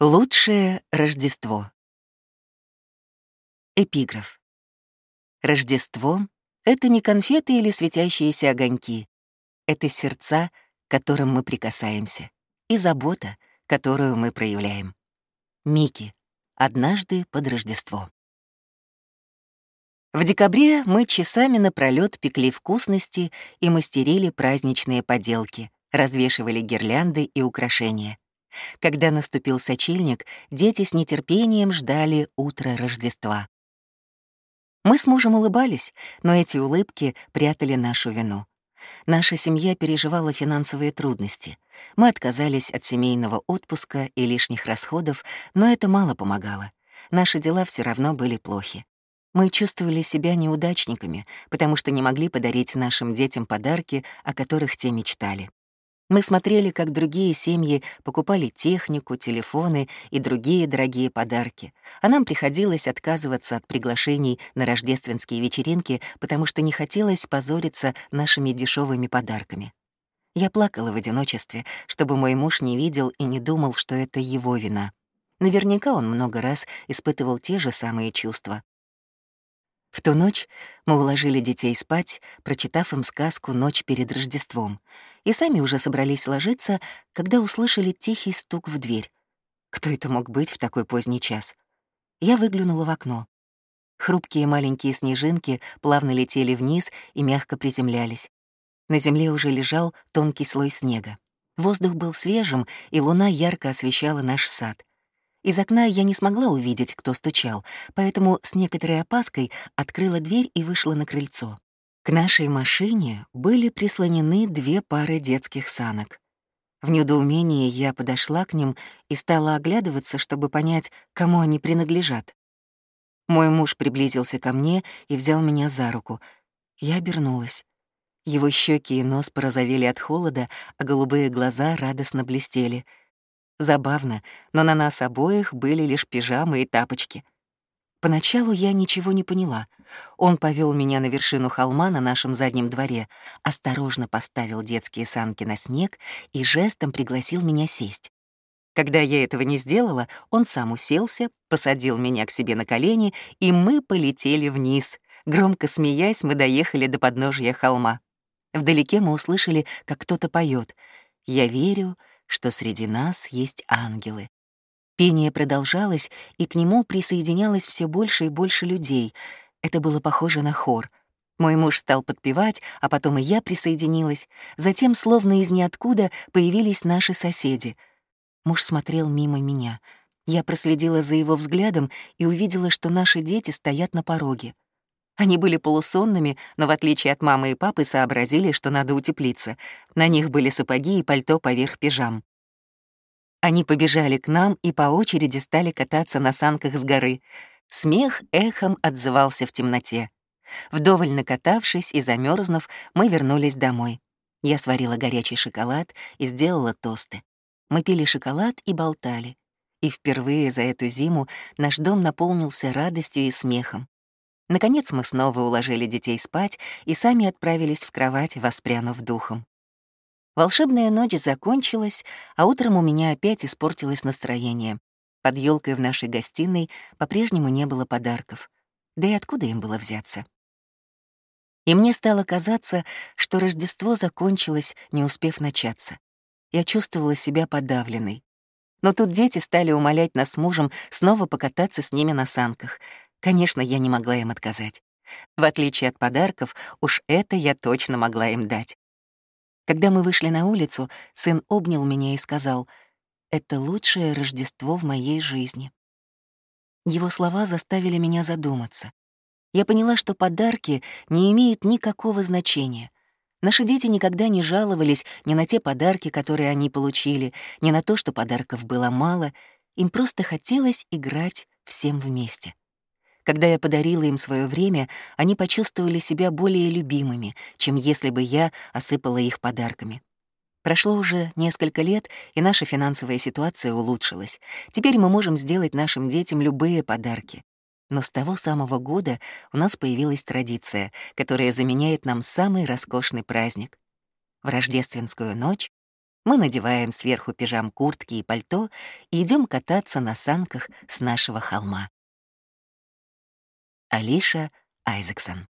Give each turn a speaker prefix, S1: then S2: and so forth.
S1: Лучшее Рождество. Эпиграф. Рождество — это не конфеты или светящиеся огоньки. Это сердца, которым мы прикасаемся, и забота, которую мы проявляем. Мики. Однажды под Рождество. В декабре мы часами напролёт пекли вкусности и мастерили праздничные поделки, развешивали гирлянды и украшения. Когда наступил сочельник, дети с нетерпением ждали утра Рождества. Мы с мужем улыбались, но эти улыбки прятали нашу вину. Наша семья переживала финансовые трудности. Мы отказались от семейного отпуска и лишних расходов, но это мало помогало. Наши дела все равно были плохи. Мы чувствовали себя неудачниками, потому что не могли подарить нашим детям подарки, о которых те мечтали. Мы смотрели, как другие семьи покупали технику, телефоны и другие дорогие подарки, а нам приходилось отказываться от приглашений на рождественские вечеринки, потому что не хотелось позориться нашими дешевыми подарками. Я плакала в одиночестве, чтобы мой муж не видел и не думал, что это его вина. Наверняка он много раз испытывал те же самые чувства. В ту ночь мы уложили детей спать, прочитав им сказку «Ночь перед Рождеством», и сами уже собрались ложиться, когда услышали тихий стук в дверь. Кто это мог быть в такой поздний час? Я выглянула в окно. Хрупкие маленькие снежинки плавно летели вниз и мягко приземлялись. На земле уже лежал тонкий слой снега. Воздух был свежим, и луна ярко освещала наш сад. Из окна я не смогла увидеть, кто стучал, поэтому с некоторой опаской открыла дверь и вышла на крыльцо. К нашей машине были прислонены две пары детских санок. В недоумении я подошла к ним и стала оглядываться, чтобы понять, кому они принадлежат. Мой муж приблизился ко мне и взял меня за руку. Я обернулась. Его щеки и нос порозовели от холода, а голубые глаза радостно блестели — Забавно, но на нас обоих были лишь пижамы и тапочки. Поначалу я ничего не поняла. Он повел меня на вершину холма на нашем заднем дворе, осторожно поставил детские санки на снег и жестом пригласил меня сесть. Когда я этого не сделала, он сам уселся, посадил меня к себе на колени, и мы полетели вниз. Громко смеясь, мы доехали до подножия холма. Вдалеке мы услышали, как кто-то поет: «Я верю, что среди нас есть ангелы. Пение продолжалось, и к нему присоединялось все больше и больше людей. Это было похоже на хор. Мой муж стал подпевать, а потом и я присоединилась. Затем, словно из ниоткуда, появились наши соседи. Муж смотрел мимо меня. Я проследила за его взглядом и увидела, что наши дети стоят на пороге. Они были полусонными, но в отличие от мамы и папы сообразили, что надо утеплиться. На них были сапоги и пальто поверх пижам. Они побежали к нам и по очереди стали кататься на санках с горы. Смех эхом отзывался в темноте. Вдоволь накатавшись и замерзнув, мы вернулись домой. Я сварила горячий шоколад и сделала тосты. Мы пили шоколад и болтали. И впервые за эту зиму наш дом наполнился радостью и смехом. Наконец мы снова уложили детей спать и сами отправились в кровать, воспрянув духом. Волшебная ночь закончилась, а утром у меня опять испортилось настроение. Под елкой в нашей гостиной по-прежнему не было подарков. Да и откуда им было взяться? И мне стало казаться, что Рождество закончилось, не успев начаться. Я чувствовала себя подавленной. Но тут дети стали умолять нас с мужем снова покататься с ними на санках. Конечно, я не могла им отказать. В отличие от подарков, уж это я точно могла им дать. Когда мы вышли на улицу, сын обнял меня и сказал, «Это лучшее Рождество в моей жизни». Его слова заставили меня задуматься. Я поняла, что подарки не имеют никакого значения. Наши дети никогда не жаловались ни на те подарки, которые они получили, ни на то, что подарков было мало, им просто хотелось играть всем вместе. Когда я подарила им свое время, они почувствовали себя более любимыми, чем если бы я осыпала их подарками. Прошло уже несколько лет, и наша финансовая ситуация улучшилась. Теперь мы можем сделать нашим детям любые подарки. Но с того самого года у нас появилась традиция, которая заменяет нам самый роскошный праздник. В рождественскую ночь мы надеваем сверху пижам куртки и пальто и идем кататься на санках с нашего холма. Алиша Айзексон